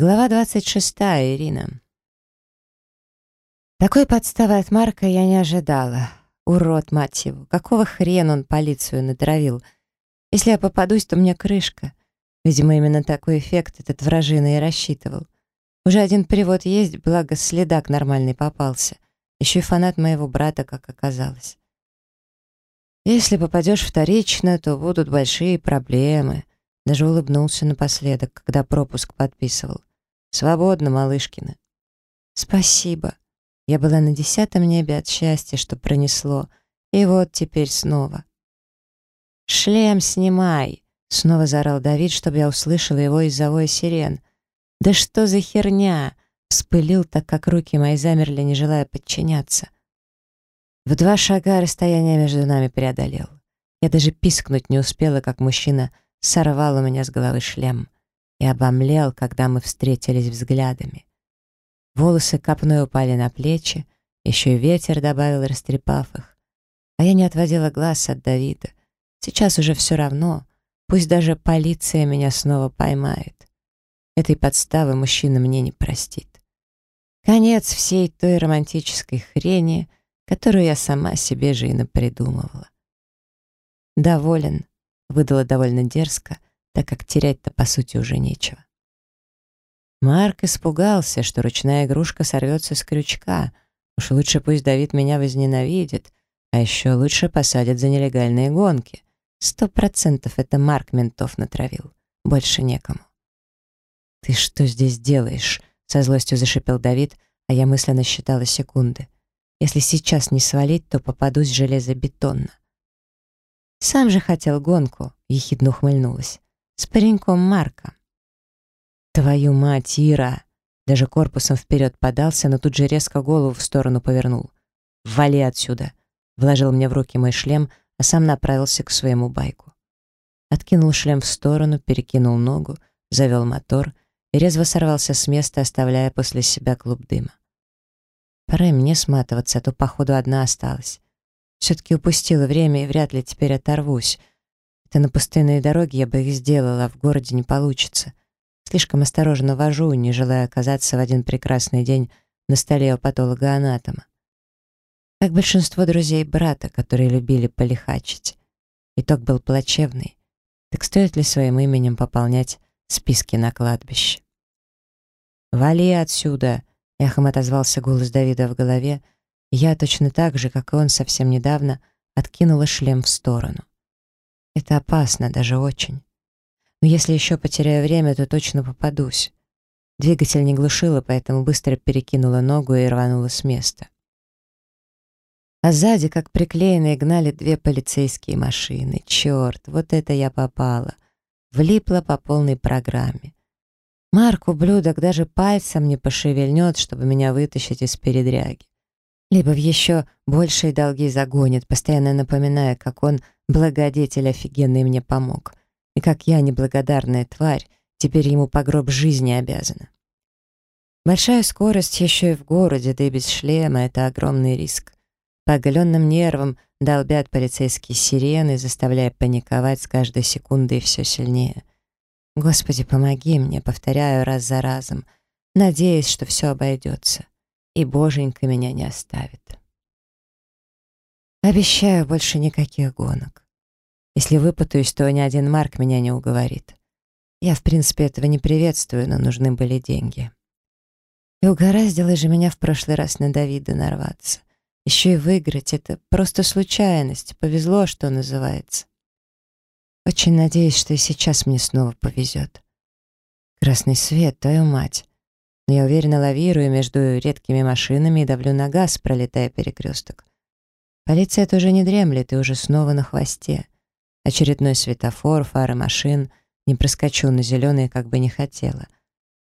Глава 26, Ирина. Такой подставы от Марка я не ожидала. Урод, мать его. Какого хрена он полицию натравил? Если я попадусь, то мне крышка. Видимо, именно такой эффект этот вражина и рассчитывал. Уже один перевод есть, благо следак нормальный попался. Еще и фанат моего брата, как оказалось. Если попадешь вторично, то будут большие проблемы. Даже улыбнулся напоследок, когда пропуск подписывал. «Свободно, Малышкина». «Спасибо». Я была на десятом небе от счастья, что пронесло. И вот теперь снова. «Шлем снимай!» — снова заорал Давид, чтобы я услышала его из-за воя сирен. «Да что за херня?» — вспылил, так как руки мои замерли, не желая подчиняться. В два шага расстояние между нами преодолел. Я даже пискнуть не успела, как мужчина сорвал у меня с головы шлем и обомлел, когда мы встретились взглядами. Волосы копной упали на плечи, еще и ветер добавил, растрепав их. А я не отводила глаз от Давида. Сейчас уже все равно, пусть даже полиция меня снова поймает. Этой подставы мужчина мне не простит. Конец всей той романтической хрени, которую я сама себе же и напридумывала. «Доволен», выдала довольно дерзко, так как терять-то по сути уже нечего. Марк испугался, что ручная игрушка сорвется с крючка. Уж лучше пусть Давид меня возненавидит, а еще лучше посадят за нелегальные гонки. Сто процентов это Марк ментов натравил. Больше некому. «Ты что здесь делаешь?» — со злостью зашипел Давид, а я мысленно считала секунды. «Если сейчас не свалить, то попадусь железобетонно». «Сам же хотел гонку», — ехидно ухмыльнулась. «С пареньком Марка». «Твою мать, Ира!» Даже корпусом вперед подался, но тут же резко голову в сторону повернул. «Вали отсюда!» Вложил мне в руки мой шлем, а сам направился к своему байку. Откинул шлем в сторону, перекинул ногу, завел мотор и резво сорвался с места, оставляя после себя клуб дыма. Пора мне сматываться, а то, походу, одна осталась. Все-таки упустила время и вряд ли теперь оторвусь. Это на пустынной дороге я бы их сделала, а в городе не получится. Слишком осторожно вожу, не желая оказаться в один прекрасный день на столе у патолога-анатома. Как большинство друзей брата, которые любили полихачить. Итог был плачевный. Так стоит ли своим именем пополнять списки на кладбище? «Вали отсюда!» — эхом отозвался голос Давида в голове, я точно так же, как и он совсем недавно, откинула шлем в сторону. Это опасно, даже очень. Но если еще потеряю время, то точно попадусь. Двигатель не глушила, поэтому быстро перекинула ногу и рванула с места. А сзади, как приклеенные, гнали две полицейские машины. Черт, вот это я попала. Влипла по полной программе. Марк, ублюдок, даже пальцем не пошевельнет, чтобы меня вытащить из передряги либо в еще большие долги загонит, постоянно напоминая, как он, благодетель офигенный, мне помог. И как я, неблагодарная тварь, теперь ему по гроб жизни обязана. Большая скорость еще и в городе, да и без шлема — это огромный риск. По оголенным нервам долбят полицейские сирены, заставляя паниковать с каждой секундой все сильнее. «Господи, помоги мне», — повторяю раз за разом, надеясь, что все обойдется и Боженька меня не оставит. Обещаю больше никаких гонок. Если выпутаюсь, то ни один Марк меня не уговорит. Я, в принципе, этого не приветствую, но нужны были деньги. И угораздило же меня в прошлый раз на Давида нарваться. Еще и выиграть — это просто случайность. Повезло, что называется. Очень надеюсь, что и сейчас мне снова повезет. Красный свет, твою мать но я уверенно лавирую между редкими машинами и давлю на газ, пролетая перекресток. Полиция тоже не дремлет и уже снова на хвосте. Очередной светофор, фары машин. Не проскочу на зеленый, как бы не хотела.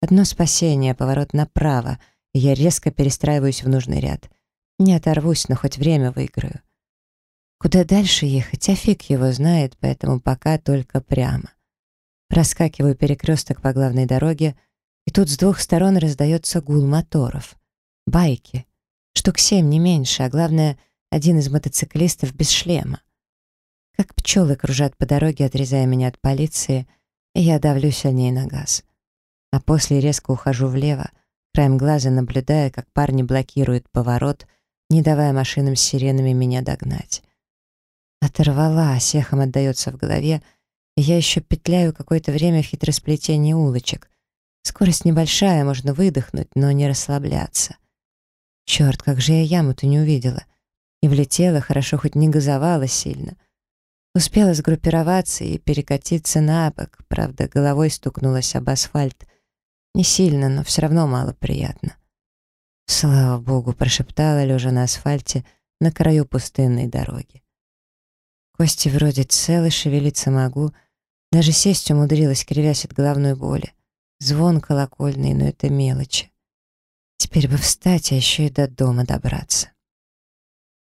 Одно спасение, поворот направо, и я резко перестраиваюсь в нужный ряд. Не оторвусь, но хоть время выиграю. Куда дальше ехать, а фиг его знает, поэтому пока только прямо. Проскакиваю перекресток по главной дороге — и тут с двух сторон раздается гул моторов. Байки. Штук семь, не меньше, а главное, один из мотоциклистов без шлема. Как пчелы кружат по дороге, отрезая меня от полиции, и я давлю сильнее на газ. а после резко ухожу влево, краем глаза наблюдая, как парни блокируют поворот, не давая машинам с сиренами меня догнать. Оторвалась, эхом отдается в голове, и я еще петляю какое-то время в хитросплетении улочек. Скорость небольшая, можно выдохнуть, но не расслабляться. Черт, как же я яму-то не увидела. И влетела, хорошо хоть не газовала сильно. Успела сгруппироваться и перекатиться на бок, правда, головой стукнулась об асфальт. Не сильно, но все равно мало приятно. «Слава богу!» — прошептала, лежа на асфальте, на краю пустынной дороги. Кости вроде целы, шевелиться могу. Даже сесть умудрилась, кривясь от головной боли. Звон колокольный, но это мелочи. Теперь бы встать, а еще и до дома добраться.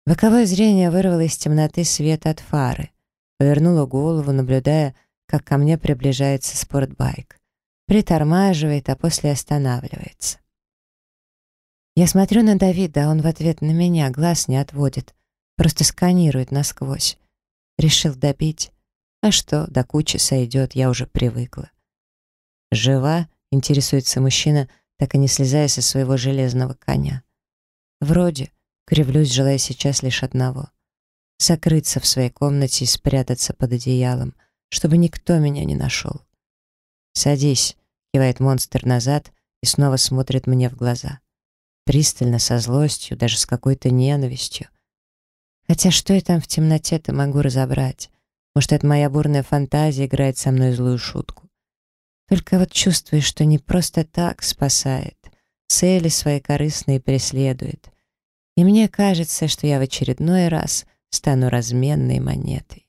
Боковое зрение вырвало из темноты свет от фары. Повернула голову, наблюдая, как ко мне приближается спортбайк. Притормаживает, а после останавливается. Я смотрю на Давида, а он в ответ на меня глаз не отводит, просто сканирует насквозь. Решил добить. А что, до кучи сойдет, я уже привыкла. «Жива?» — интересуется мужчина, так и не слезая со своего железного коня. «Вроде», — кривлюсь, желая сейчас лишь одного — закрыться в своей комнате и спрятаться под одеялом, чтобы никто меня не нашел. «Садись», — кивает монстр назад и снова смотрит мне в глаза. Пристально, со злостью, даже с какой-то ненавистью. Хотя что я там в темноте-то могу разобрать? Может, это моя бурная фантазия играет со мной злую шутку. Только вот чувствую, что не просто так спасает, цели свои корыстные преследует. И мне кажется, что я в очередной раз стану разменной монетой.